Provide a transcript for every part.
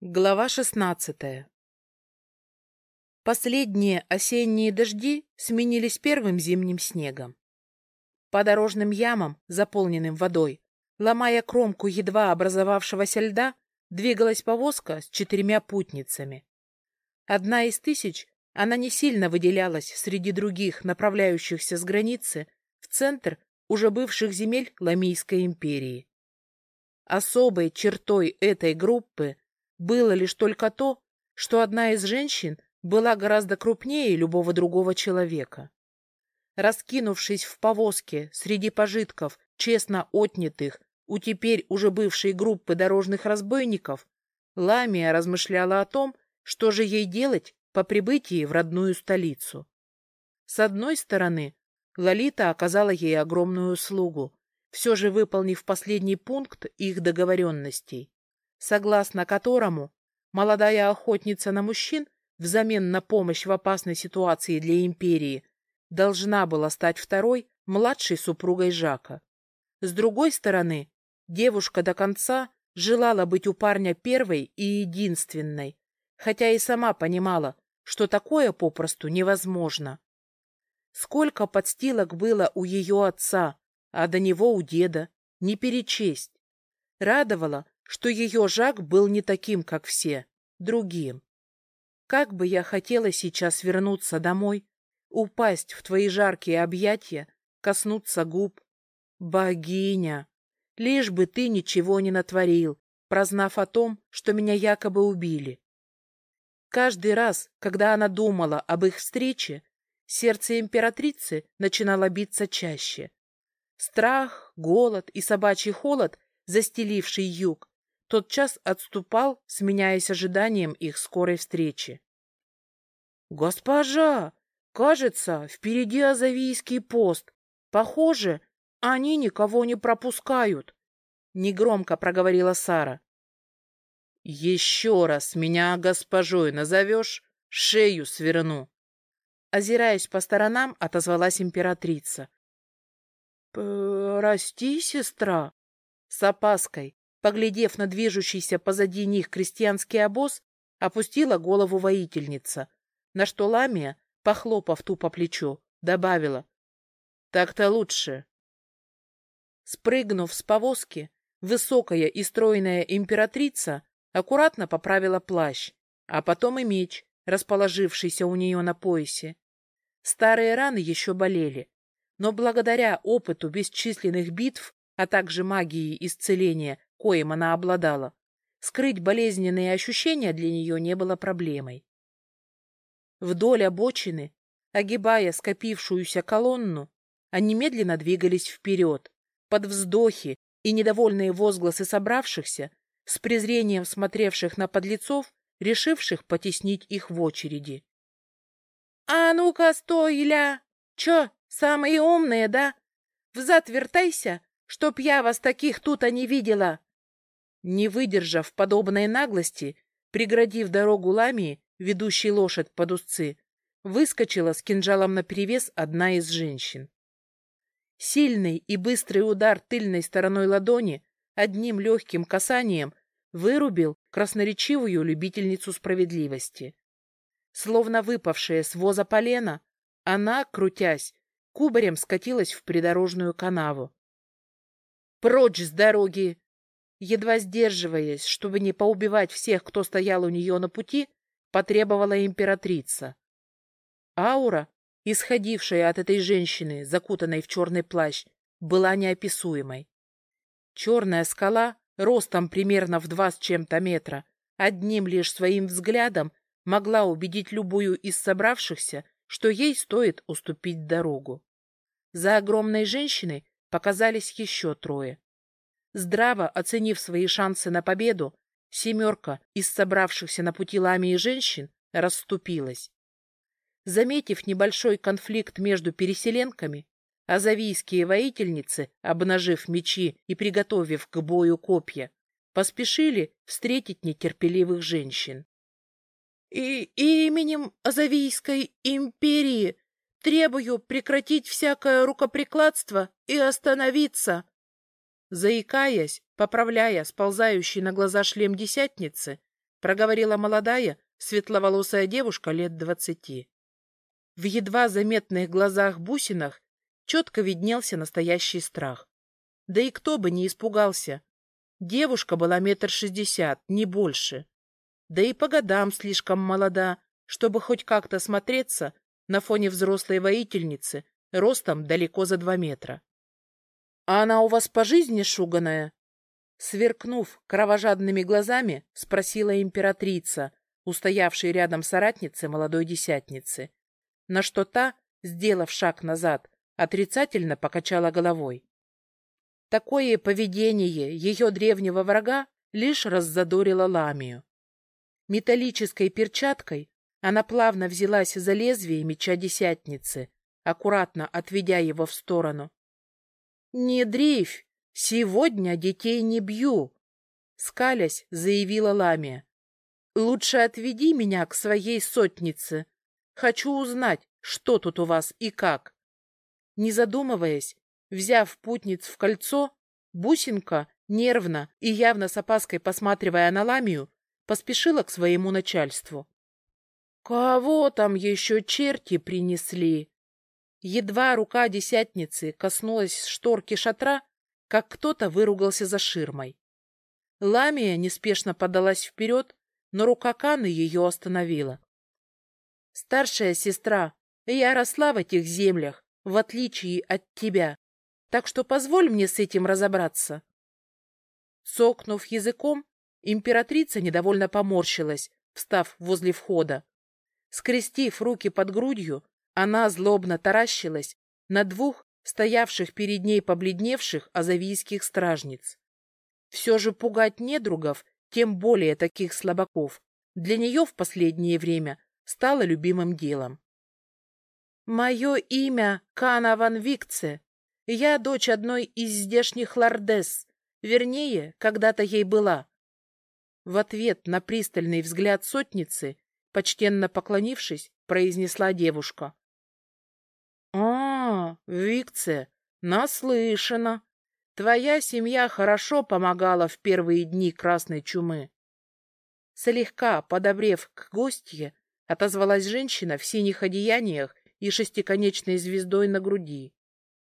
Глава шестнадцатая Последние осенние дожди сменились первым зимним снегом. По дорожным ямам, заполненным водой, ломая кромку едва образовавшегося льда, двигалась повозка с четырьмя путницами. Одна из тысяч, она не сильно выделялась среди других, направляющихся с границы, в центр уже бывших земель Ламийской империи. Особой чертой этой группы – было лишь только то, что одна из женщин была гораздо крупнее любого другого человека. Раскинувшись в повозке среди пожитков, честно отнятых у теперь уже бывшей группы дорожных разбойников, Ламия размышляла о том, что же ей делать по прибытии в родную столицу. С одной стороны, Лолита оказала ей огромную услугу, все же выполнив последний пункт их договоренностей согласно которому молодая охотница на мужчин взамен на помощь в опасной ситуации для империи должна была стать второй, младшей супругой Жака. С другой стороны, девушка до конца желала быть у парня первой и единственной, хотя и сама понимала, что такое попросту невозможно. Сколько подстилок было у ее отца, а до него у деда, не перечесть. Радовало, что ее Жак был не таким, как все, другим. Как бы я хотела сейчас вернуться домой, упасть в твои жаркие объятия, коснуться губ. Богиня! Лишь бы ты ничего не натворил, прознав о том, что меня якобы убили. Каждый раз, когда она думала об их встрече, сердце императрицы начинало биться чаще. Страх, голод и собачий холод, застеливший юг, тотчас отступал, сменяясь ожиданием их скорой встречи. «Госпожа! Кажется, впереди Азавийский пост. Похоже, они никого не пропускают», — негромко проговорила Сара. «Еще раз меня госпожой назовешь, шею сверну». Озираясь по сторонам, отозвалась императрица. «Прости, сестра», — с опаской, Поглядев на движущийся позади них крестьянский обоз, опустила голову воительница, на что Ламия, похлопав ту по плечу, добавила «Так-то лучше». Спрыгнув с повозки, высокая и стройная императрица аккуратно поправила плащ, а потом и меч, расположившийся у нее на поясе. Старые раны еще болели, но благодаря опыту бесчисленных битв, а также магии исцеления, коим она обладала, скрыть болезненные ощущения для нее не было проблемой. Вдоль обочины, огибая скопившуюся колонну, они медленно двигались вперед, под вздохи и недовольные возгласы собравшихся, с презрением смотревших на подлецов, решивших потеснить их в очереди. — А ну-ка, стой, Иля! Чё, самые умные, да? Взад вертайся, чтоб я вас таких тут-то не видела! Не выдержав подобной наглости, преградив дорогу ламии, ведущей лошадь под узцы, выскочила с кинжалом наперевес одна из женщин. Сильный и быстрый удар тыльной стороной ладони одним легким касанием вырубил красноречивую любительницу справедливости. Словно выпавшая с воза полена, она, крутясь, кубарем скатилась в придорожную канаву. «Прочь с дороги!» Едва сдерживаясь, чтобы не поубивать всех, кто стоял у нее на пути, потребовала императрица. Аура, исходившая от этой женщины, закутанной в черный плащ, была неописуемой. Черная скала, ростом примерно в два с чем-то метра, одним лишь своим взглядом могла убедить любую из собравшихся, что ей стоит уступить дорогу. За огромной женщиной показались еще трое. Здраво оценив свои шансы на победу, семерка из собравшихся на пути ламии женщин расступилась. Заметив небольшой конфликт между переселенками, азавийские воительницы, обнажив мечи и приготовив к бою копья, поспешили встретить нетерпеливых женщин. И именем Азавийской империи требую прекратить всякое рукоприкладство и остановиться, Заикаясь, поправляя сползающий на глаза шлем десятницы, — проговорила молодая, светловолосая девушка лет двадцати. В едва заметных глазах-бусинах четко виднелся настоящий страх. Да и кто бы не испугался. Девушка была метр шестьдесят, не больше. Да и по годам слишком молода, чтобы хоть как-то смотреться на фоне взрослой воительницы, ростом далеко за два метра. — А она у вас по жизни шуганая? Сверкнув кровожадными глазами, спросила императрица, устоявшей рядом соратницы молодой десятницы, на что та, сделав шаг назад, отрицательно покачала головой. Такое поведение ее древнего врага лишь раззадорило Ламию. Металлической перчаткой она плавно взялась за лезвие меча десятницы, аккуратно отведя его в сторону. — Не дрейфь! Сегодня детей не бью! — скалясь, заявила Ламия. — Лучше отведи меня к своей сотнице. Хочу узнать, что тут у вас и как. Не задумываясь, взяв путниц в кольцо, бусинка, нервно и явно с опаской посматривая на Ламию, поспешила к своему начальству. «Кого там еще черти принесли?» Едва рука десятницы коснулась шторки шатра, как кто-то выругался за ширмой. Ламия неспешно подалась вперед, но рука Каны ее остановила. «Старшая сестра, я росла в этих землях, в отличие от тебя, так что позволь мне с этим разобраться». Сокнув языком, императрица недовольно поморщилась, встав возле входа. Скрестив руки под грудью, она злобно таращилась на двух стоявших перед ней побледневших азавийских стражниц. Все же пугать недругов, тем более таких слабаков, для нее в последнее время стало любимым делом. «Мое имя Кана Ван Викце. Я дочь одной из здешних лордес, вернее, когда-то ей была». В ответ на пристальный взгляд сотницы Почтенно поклонившись, произнесла девушка. — Викция, наслышана. Твоя семья хорошо помогала в первые дни красной чумы. Слегка подобрев к гостье, отозвалась женщина в синих одеяниях и шестиконечной звездой на груди.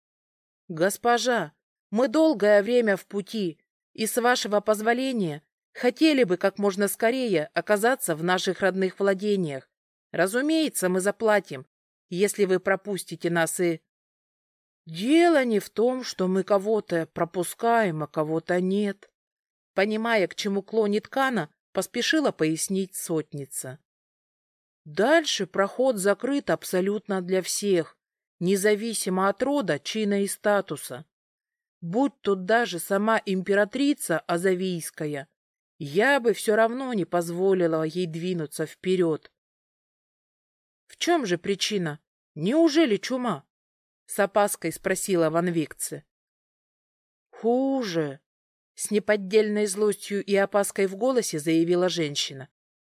— Госпожа, мы долгое время в пути, и, с вашего позволения, Хотели бы как можно скорее оказаться в наших родных владениях. Разумеется, мы заплатим, если вы пропустите нас и... Дело не в том, что мы кого-то пропускаем, а кого-то нет. Понимая, к чему клонит Кана, поспешила пояснить сотница. Дальше проход закрыт абсолютно для всех, независимо от рода, чина и статуса. Будь тут даже сама императрица Азавийская, я бы все равно не позволила ей двинуться вперед. — В чем же причина? Неужели чума? — с опаской спросила Ван Викце. — Хуже, — с неподдельной злостью и опаской в голосе заявила женщина.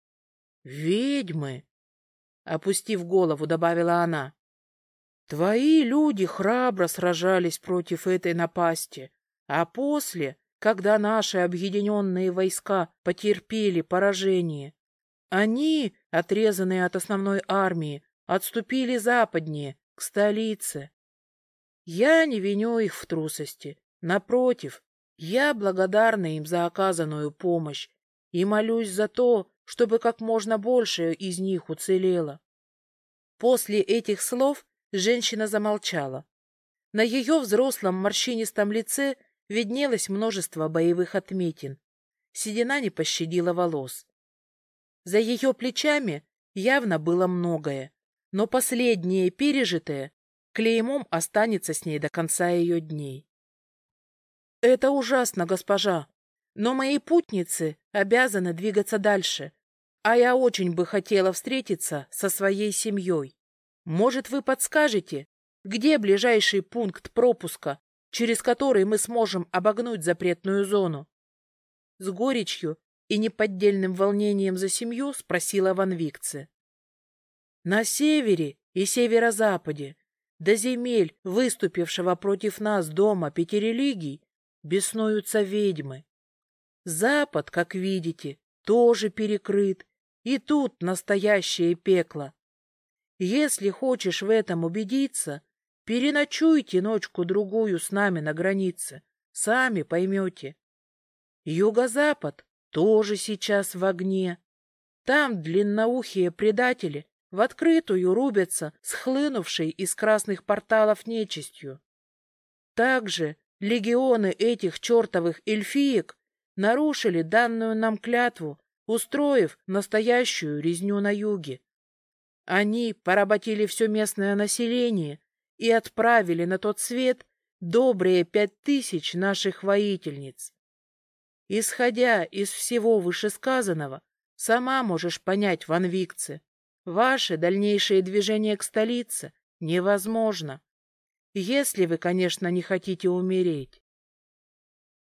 — Ведьмы, — опустив голову, добавила она. — Твои люди храбро сражались против этой напасти, а после когда наши объединенные войска потерпели поражение. Они, отрезанные от основной армии, отступили западнее, к столице. Я не виню их в трусости. Напротив, я благодарна им за оказанную помощь и молюсь за то, чтобы как можно больше из них уцелело. После этих слов женщина замолчала. На ее взрослом морщинистом лице виднелось множество боевых отметин. Седина не пощадила волос. За ее плечами явно было многое, но последнее пережитое клеймом останется с ней до конца ее дней. «Это ужасно, госпожа, но мои путницы обязаны двигаться дальше, а я очень бы хотела встретиться со своей семьей. Может, вы подскажете, где ближайший пункт пропуска через который мы сможем обогнуть запретную зону? С горечью и неподдельным волнением за семью спросила Ван Викце. На севере и северо-западе, до земель, выступившего против нас дома пяти религий, беснуются ведьмы. Запад, как видите, тоже перекрыт, и тут настоящее пекло. Если хочешь в этом убедиться, переночуйте ночку-другую с нами на границе, сами поймете. Юго-запад тоже сейчас в огне. Там длинноухие предатели в открытую рубятся с из красных порталов нечистью. Также легионы этих чертовых эльфиек нарушили данную нам клятву, устроив настоящую резню на юге. Они поработили все местное население и отправили на тот свет добрые пять тысяч наших воительниц. Исходя из всего вышесказанного, сама можешь понять, Ван Викце, ваше дальнейшее движение к столице невозможно. Если вы, конечно, не хотите умереть.